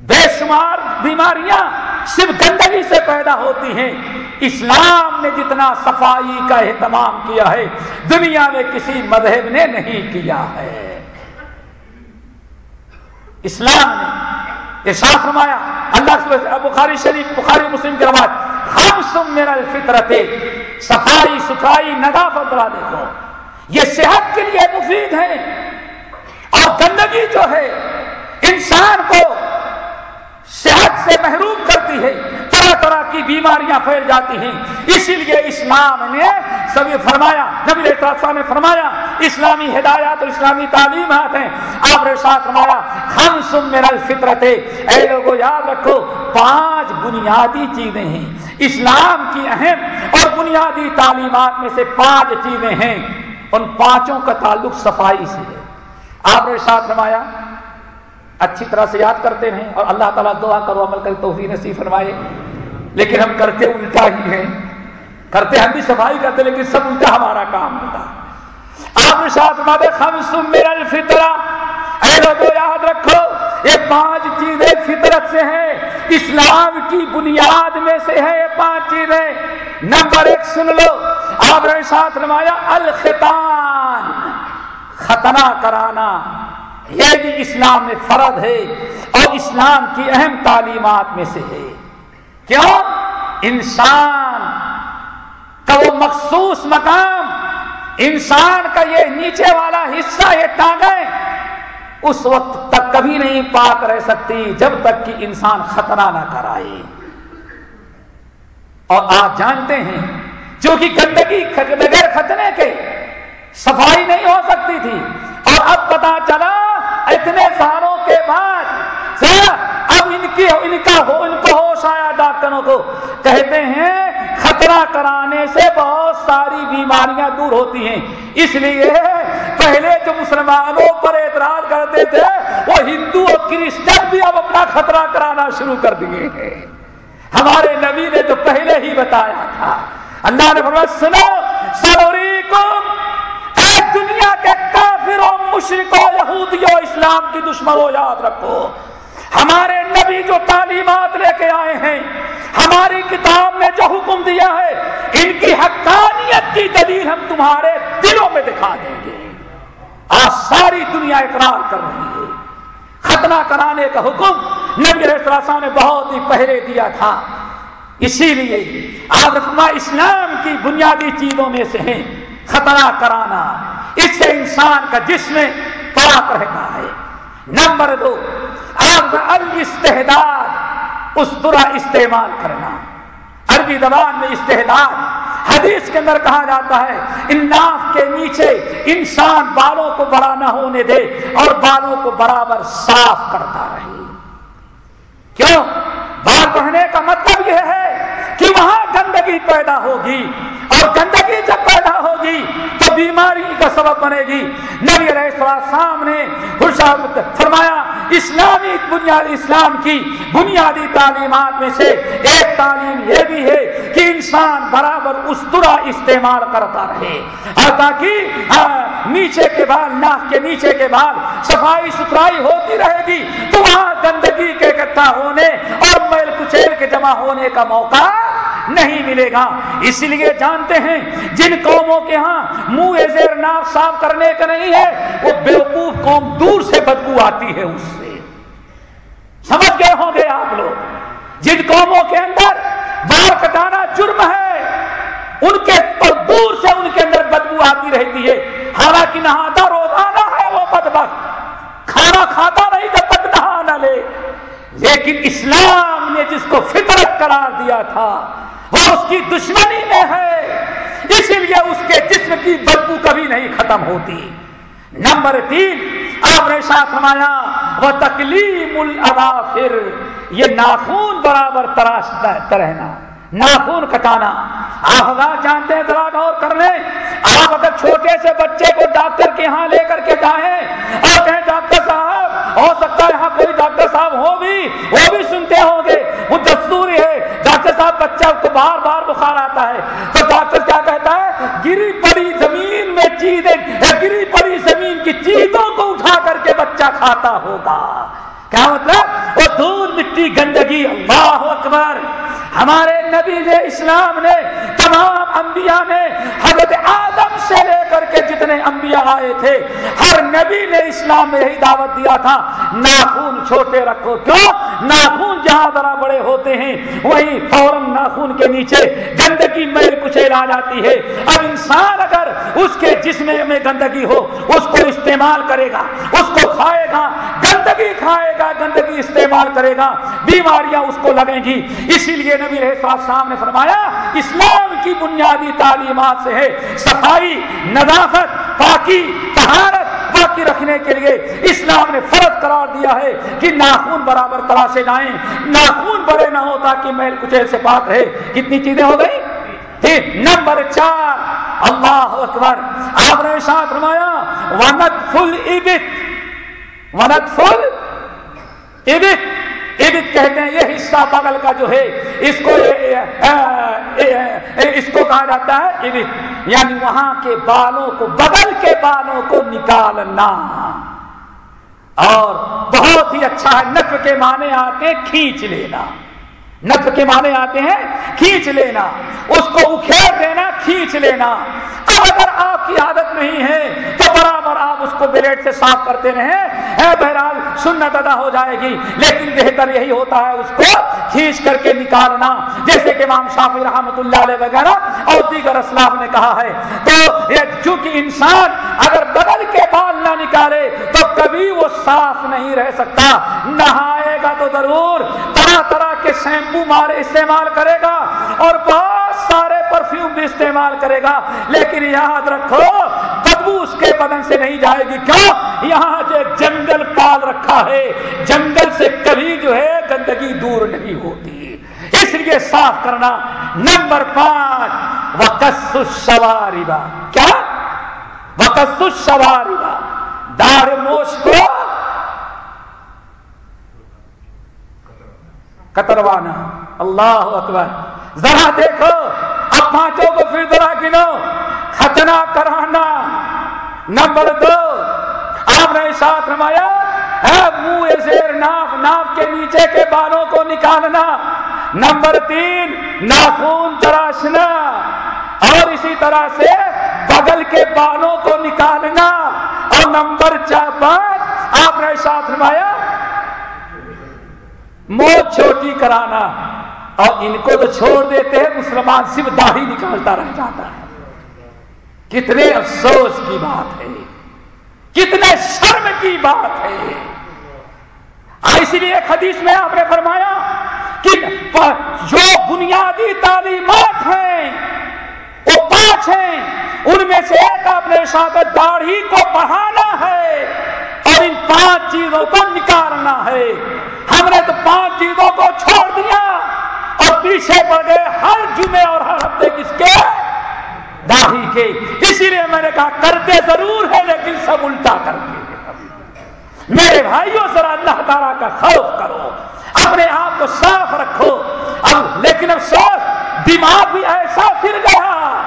بے شمار بیماریاں صرف گندگی سے پیدا ہوتی ہیں۔ اسلام نے جتنا صفائی کا اہتمام کیا ہے، دنیا میں کسی مذہب نے نہیں کیا ہے۔ اسلام نے ارشاد فرمایا۔ اللہ بخاری شریف، بخاری مسلم کے روایت ہم سم میرا فطرت صفائی ستھرائی نظافت بڑا دیکھو یہ صحت کے لیے مفید ہے اور گندگی جو ہے، انسان کو صحت سے محروم کرتی ہے۔ طرح کی بیماریاں پھیل جاتی ہیں۔ اسی لیے اسلام نے سبھی فرمایا، نبی نے فرمایا، اسلامی ہدایات اور اسلامی تعلیمات ہیں۔ آپ نے ساتھ فرمایا ہم سم میرا فطرت ہے اے لوگوں یاد رکھو، پانچ بنیادی چیزیں ہیں۔ اسلام کی اہم اور بنیادی تعلیمات میں سے پانچ چیزیں ہیں۔ ان پانچوں کا تعلق صفائی سے ہے۔ آپ نے ساتھ فرمایا، اچھی طرح سے یاد کرتے ہیں اور اللہ تعالیٰ دعا کرو، عمل کر توفی نصیب فرمائے۔ لیکن ہم کرتے الٹا ہی ہیں۔ کرتے ہم بھی صفائی کرتے لیکن سب الٹا ہمارا کام ہوتا آپ ساتھ مادے خم سم میرا الفطرہ۔ اے لوگوں، یاد رکھو، یہ پانچ چیزیں فطرت سے ہیں، اسلام کی بنیاد میں سے ہے یہ پانچ چیزیں۔ نمبر ایک سن لو، آپ نے ساتھ نمایا الختان ختنہ کرانا۔ یہ بھی اسلام میں فرد ہے اور اسلام کی اہم تعلیمات میں سے ہے۔ کیوں؟ انسان تو مخصوص مقام، انسان کا یہ نیچے والا حصہ، یہ ٹانگیں اس وقت تک کبھی نہیں پاک رہ سکتی جب تک کہ انسان خطرہ نہ کرائے۔ اور آپ جانتے ہیں، جو کہ گندگی بغیر ختنے کے صفائی نہیں ہو سکتی تھی۔ اور اب پتا چلا، اتنے سالوں کے بعد اب ان کی ان کا ان کو ہوش آیا ڈاکٹروں کو۔ کہتے ہیں خطرہ کرانے سے بہت ساری بیماریاں دور ہوتی ہیں۔ اس لیے پہلے جو مسلمانوں پر اعتراض کرتے تھے، وہ ہندو اور کرسچن بھی اب اپنا خطرہ کرانا شروع کر دیے ہیں۔ ہمارے نبی نے تو پہلے ہی بتایا تھا۔ اللہ نے سنو سروری کو دنیا کے کافروں مشرقوں یہودیوں، اسلام کی دشمنوں، یاد رکھو۔ ہمارے نبی جو تعلیمات لے کے آئے ہیں، ہماری کتاب نے جو حکم دیا ہے، ان کی حقانیت کی دلیل ہم تمہارے دلوں میں دکھا دیں گے۔ آج ساری دنیا اقرار کر رہی ہے۔ ختنہ کرانے کا حکم نبی رسا نے بہت ہی پہلے دیا تھا۔ اسی لیے آج اسلام کی بنیادی چیزوں میں سے ہیں۔ خطرہ کرانا، اس سے انسان کا جسم پاک رہتا ہے۔ نمبر دو استحداد اس طرح استعمال کرنا۔ عربی زبان میں استحداد۔ حدیث کے اندر کہا جاتا ہے، ان ناف کے نیچے انسان بالوں کو بڑا نہ ہونے دے اور بالوں کو برابر صاف کرتا رہے۔ کیوں؟ بال پڑھنے کا مطلب یہ ہے کہ وہاں گندگی پیدا ہوگی۔ اور گندگی جب پیدا ہوگی تو بیماری کا سبب بنے گی۔ نبی علیہ السلام نے فرمایا، اسلامی بنیاد اسلام کی بنیادی تعلیمات میں سے ایک تعلیم یہ بھی ہے کہ انسان برابر اس استعمال کرتا رہے۔ اور تاکہ نیچے کے بال، ناک کے نیچے کے بال صفائی ستھرائی ہوتی رہے گی تو وہاں گندگی کے اکٹھا ہونے اور میل کچیل کے جمع ہونے کا موقع نہیں ملے گا۔ اس لیے جانتے ہیں جن قوموں کے ہاں منہ زیر ناف صاف کرنے کا نہیں ہے، وہ بیوقوف قوم دور سے بدبو آتی ہے اس سے۔ سمجھ گئے ہوں گے آپ لوگ؟ جن قوموں کے اندر بال کٹانا جرم ہے، ان کے پر دور سے ان کے اندر بدبو آتی رہتی ہے۔ حالانکہ نہاتا روزانہ ہے وہ بدبخ کھانا کھاتا نہیں جب تک نہا نہ لے۔ لیکن اسلام نے جس کو فطرت قرار دیا تھا وہ اس کی دشمنی میں ہے۔ اسی لیے اس کے جسم کی بدبو کبھی نہیں ختم ہوتی۔ نمبر تین، آپ نے ساتھ فرمایا، وہ تکلیم پھر یہ ناخون برابر تراشتا رہنا، ناخون کٹانا۔ آپ حضرات جانتے ہیں، ذرا غور کر لیں۔ آپ اگر چھوٹے سے بچے کو ڈاکٹر کے ہاں لے کر کے جائیں اور کہیں ڈاکٹر صاحب، ہو سکتا ہے یہاں کوئی ڈاکٹر صاحب ہو بھی، وہ بھی سنتے ہوں گے۔ وہ دستوری ہے ڈاکٹر صاحب بچہ کو بار بار بخار آتا ہے۔ تو ڈاکٹر کیا کہتا ہے؟ گری پڑی زمین میں چیزیں گری پڑی زمین کی چیزوں کو اٹھا کر کے بچہ کھاتا ہوگا۔ کیا مطلب؟ وہ دھول مٹی گندگی، اللہ اکبر۔ ہمارے نبی نے اسلام نے، تمام انبیاء نے حضرت آدم سے لے کر کے جتنے انبیاء آئے تھے، ہر نبی نے اسلام میں یہی دعوت دیا تھا، ناخون چھوٹے رکھو۔ کیوں؟ ناخون جہاں ذرا بڑے ہوتے ہیں وہی فوراً ناخون کے نیچے گندگی میل کچیل آ جاتی ہے۔ اب انسان اگر اس کے جسم میں گندگی ہو، اس کو استعمال کرے گا، اس کو کھائے گا گندگی کھائے گا، گندگی استعمال کرے گا، بیماریاں اس کو لگیں گی۔ اسی لیے نبی صاحب نے فرمایا، اسلام کی بنیادی تعلیمات سے ہے صفائی، نظافت، پاکی تہارت باقی رکھنے کے لیے۔ اسلام نے فرض قرار دیا ہے کہ ناخون برابر تلاشے جائیں۔ ناخون بڑے نہ ہو تاکہ محل کچھ سے پاک رہے۔ کتنی چیزیں ہو گئی نمبر چار، اللہ اکبر۔ آپ نے ساتھ رمایا ونت فل عبت ونت فل۔ عبت کہتے ہیں یہ حصہ بغل کا جو ہے، اس کو اس کو کہا جاتا ہے یعنی وہاں کے بالوں کو بغل کے بالوں کو نکالنا۔ اور بہت ہی اچھا ہے نف کے معنی آتے کھینچ لینا۔ نف کے معنی آتے ہیں، کھینچ لینا، اس کو اکھیڑ دینا، کھینچ لینا۔ اب اگر آپ کی عادت نہیں ہے، تو برابر آپ اس کو بلیٹ سے صاف کرتے رہیں۔ بہرحال سنت ادا ہو جائے گی، لیکن بہتر یہی ہوتا ہے اس کو کھینچ کر کے نکالنا۔ جیسے کہ امام شافی رحمت اللہ علیہ وغیرہ اور دیگر اسلام نے کہا ہے، تو چونکہ انسان اگر بدل کے بال نہ نکالے، تو کبھی وہ صاف نہیں رہ سکتا۔ نہائے گا تو ضرور طرح طرح کے شیمپو مارے استعمال کرے گا اور بہت سارے پرفیوم بھی استعمال کرے گا۔ لیکن یاد رکھو، بدبو اس کے بدن سے نہیں جائے گی۔ کیوں؟ یہاں جو جنگل پال رکھا ہے، جنگل سے کبھی جو ہے گندگی دور نہیں ہوتی۔ اس لیے صاف کرنا۔ نمبر پانچ وکس سواری کیا؟ وکس سواری دار موش کو کتروانا اللہ اکبر. ذرا دیکھو. اب پانچوں کو پھر ذرا گنو. ختنا کرانا. نمبر دو. آپ نے ساتھ رمایا منہ زیر ناف ناف کے نیچے کے بالوں کو نکالنا. نمبر تین، ناخون تراشنا. اور اسی طرح سے بغل کے بالوں کو نکالنا. اور نمبر چار پانچ، آپ نے ساتھ رمایا موت چھوٹی کرانا۔ اور ان کو تو چھوڑ دیتے ہیں، مسلمان صرف داڑھی نکالتا رہ جاتا ہے۔ کتنے افسوس کی بات ہے۔ کتنے شرم کی بات ہے۔ اسی لیے ایک حدیث میں آپ نے فرمایا کہ جو بنیادی تعلیمات ہیں، وہ پانچ ہیں۔ ان میں سے ایک آپ نے داڑھی کو بڑھانا ہے اور ان پانچ چیزوں کو نکال نکالنا ہے۔ ہم نے تو پانچ چیزوں کو چھوڑ دیا۔ اور پیچھے پڑ گئے ہر جمعے اور ہر ہفتے کس کے؟ داڑھی کے۔ اسی لیے میں نے کہا، کرتے ضرور ہے لیکن سب الٹا کرتے میرے بھائیوں، ذرا اللہ تعالیٰ کا خوف کرو۔ اپنے آپ کو صاف رکھو۔ اب لیکن اب دماغ بھی ایسا پھر گیا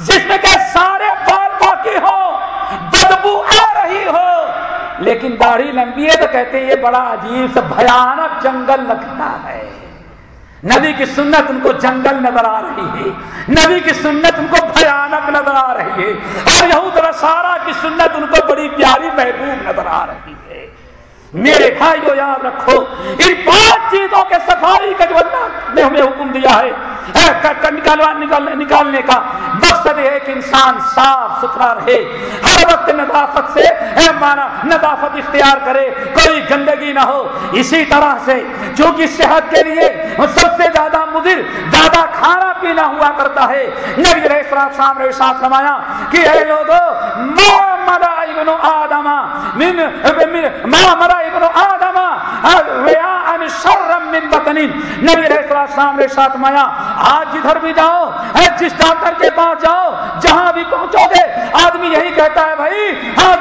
جس میں کہ سارے بال باقی ہو بدبو آ رہی ہو۔ لیکن داڑھی لمبی ہے تو کہتے ہیں یہ بڑا عجیب سے بھیانک جنگل لگتا ہے۔ نبی کی سنت ان کو جنگل نظر آ رہی ہے۔ نبی کی سنت ان کو بھیانک نظر آ رہی ہے۔ اور یہود رسارا کی سنت ان کو بڑی پیاری محبوب نظر آ رہی ہے۔ میرے بھائیو، یاد رکھو، ان پانچ چیزوں کے صفائی کا جو اللہ نے ہمیں حکم دیا ہے نکالنے کا مقصد ہے کہ انسان صاف ستھرا رہے۔ ہر وقت نظافت سے مانا نظافت اختیار کرے، کوئی گندگی نہ ہو۔ اسی طرح سے چونکہ صحت کے لیے سب سے زیادہ مدر زیادہ کھانا پینا ہوا کرتا ہے۔ نبی رہے سامنے نے ساتھ نمایا کہ اے لوگوں ماں مرا ابن آدما ماں مرا ابن آدما شرم من بطنی نبی رہے السلام نے ساتھ مایا آج جدھر بھی جاؤ جس ڈاکٹر کے پاس جاؤ، جہاں بھی پہنچو گے، آدمی یہی کہتا ہے، بھائی ہر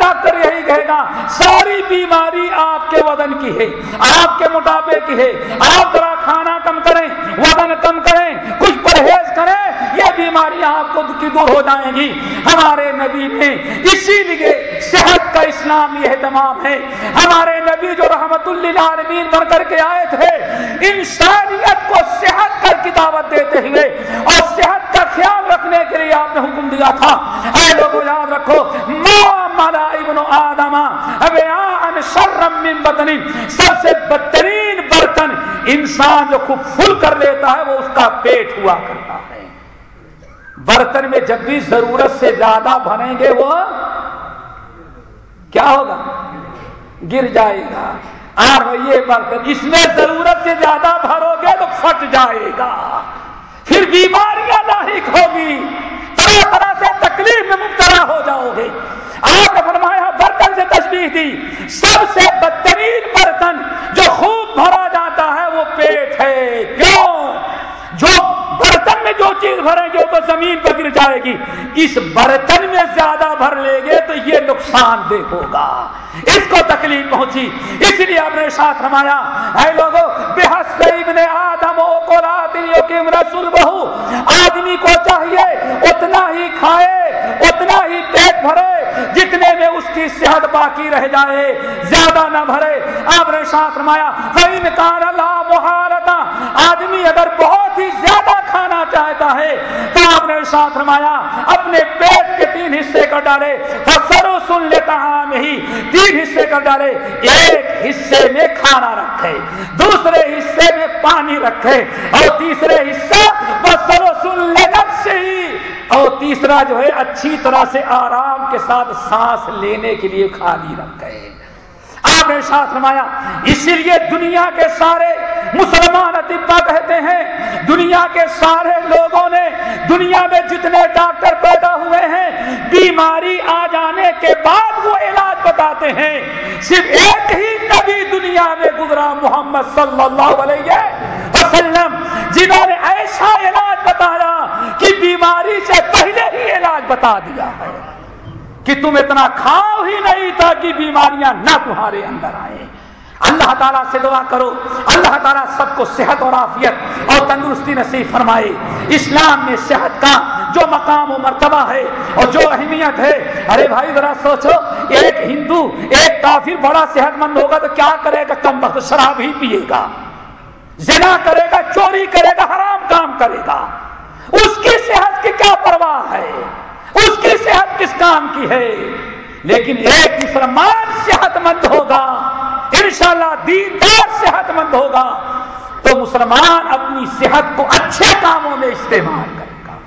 ڈاکٹر یہی کہے گا، ساری بیماری آپ کے وزن کی ہے، آپ کے موٹاپے کی ہے، آپ ذرا کھانا کم کریں، وزن کم کریں کچھ پرہیز کریں یہ بیماریاں آپ کو کی دور ہو جائیں گی۔ ہمارے نبی نے اسی لیے صحت کا اسلامی اہتمام ہے۔ ہمارے نبی جو رحمت اللہ عالمین بن کر کے آئے تھے، انسانیت کو صحت کر کی دعوت دیتے ہوئے اور صحت کا خیال رکھنے کے لیے آپ نے حکم دیا تھا۔ اے لوگوں یاد رکھو مالا ابن آدما شرم من بدنی سب سے بدترین برتن انسان جو خوب فل کر لیتا ہے، وہ اس کا پیٹ ہوا کرتا ہے۔ برتن میں جب بھی ضرورت سے زیادہ بھریں گے وہ کیا ہوگا؟ گر جائے گا۔ اور یہ برتن۔ اس میں ضرورت سے زیادہ بھرو گے تو پھٹ جائے گا۔ پھر بیماریاں لاحق ہوگی۔ طرح طرح سے تکلیف میں مبتلا ہو جاؤ گے۔ آپ نے فرمایا، برتن سے تشبیح دی۔ سب سے بدترین برتن جو خوب بھرا جاتا ہے وہ پیٹ ہے۔ کیوں؟ جو چیز بھریں گے وہ زمین پر گر جائے گی، اس برتن میں زیادہ بھر لے گے تو یہ نقصان دہ ہوگا۔ اس کو تکلیف پہنچی۔ اس لیے آپ نے ساتھ رمایا اے لوگوں بے حس ابن آدم کو رسول بہو۔ آدمی کو چاہیے اتنا ہی کھائے، اتنا ہی پیٹ بھرے، جتنے میں اس کی صحت باقی رہ جائے، زیادہ نہ بھرے۔ آپ نے ساتھ رمایا کان اللہ محالتا آدمی اگر بہت ہی چاہتا ہے۔ تو آپ نے ساتھ رمایا اپنے پیٹ کے تین حصے کر ڈالے۔ سرو سن لیتا ہاں نہیں تین حصے کر ڈالے۔ ایک حصے میں کھانا رکھے۔ دوسرے حصے میں پانی رکھے۔ اور تیسرے حصہ سرو سن لینا سے ہی اور تیسرا جو ہے، اچھی طرح سے آرام کے ساتھ سانس لینے کے لیے خالی رکھ گئے آپ نے ساتھ فرمایا، اسی لیے دنیا کے سارے مسلمان اطبا کہتے ہیں، دنیا کے سارے لوگوں نے دنیا میں جتنے ڈاکٹر پیدا ہوئے ہیں، بیماری آ جانے کے بعد وہ علاج بتاتے ہیں۔ صرف ایک ہی نبی دنیا میں گزرا، محمد صلی اللہ علیہ وسلم، جنہوں نے ایسا علاج بتایا کہ بیماری سے پہلے ہی علاج بتا دیا ہے۔ کہ تم اتنا کھاؤ ہی نہیں تاکہ بیماریاں نہ تمہارے اندر آئے اللہ تعالیٰ سے دعا کرو۔ اللہ تعالیٰ سب کو صحت اور عافیت اور تندرستی نصیب فرمائے۔ اسلام میں صحت کا جو مقام و مرتبہ ہے اور جو اہمیت ہے، ارے بھائی ذرا سوچو، ایک ہندو، ایک کافر بڑا صحت مند ہوگا تو کیا کرے گا؟ کم وقت شراب ہی پیے گا۔ زنا کرے گا، چوری کرے گا، حرام کام کرے گا۔ اس کی صحت کی کیا پرواہ ہے؟ صحت کس کام کی ہے؟ لیکن ایک مسلمان صحت مند ہوگا انشاءاللہ دیندار صحت مند ہوگا۔ تو مسلمان اپنی صحت کو اچھے کاموں میں استعمال کرے گا۔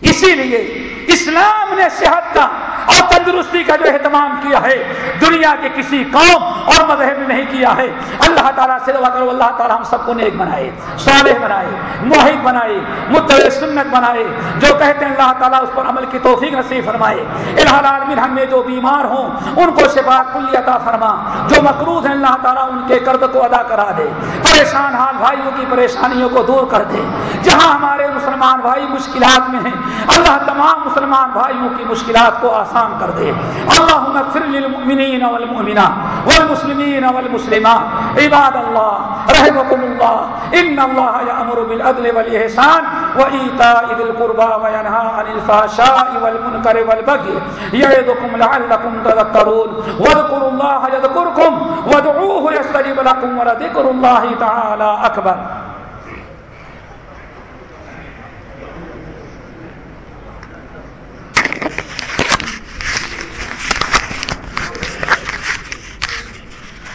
اسی لیے اسلام نے صحت کا اور تندرستی کا جو اہتمام کیا ہے، دنیا کے کسی قوم اور مذہب نے نہیں کیا ہے۔ اللہ تعالیٰ سے دعا کرو، اللہ تعالیٰ ہم سب کو نیک بنائے، صالح بنائے موحد بنائے متبع سنت بنائے۔ جو کہتے ہیں، اللہ تعالیٰ اس پر عمل کی توفیق نصیب فرمائے۔ العالمین ہم میں جو بیمار ہوں، ان کو شفا کلی عطا فرما۔ جو مقروض ہیں، اللہ تعالیٰ ان کے قرض کو ادا کرا دے۔ پریشان حال بھائیوں کی پریشانیوں کو دور کر دے۔ جہاں ہمارے مسلمان بھائی مشکلات میں ہیں، اللہ تمام مسلمان بھائیوں کی مشکلات کو آسان آسان کر دے۔ اللہم اغفر للمؤمنین والمؤمنات والمسلمین والمسلمات۔ عباد اللہ رحمكم اللہ ان اللہ یامر بالعدل والاحسان وایتاء ذی القربى وینھا عن الفحشاء والمنکر والبغي یعظکم لعلکم تذکرون۔ واذکروا اللہ یذکرکم وادعوه یستجب لکم ولذکر اللہ تعالی اکبر۔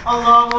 اللہ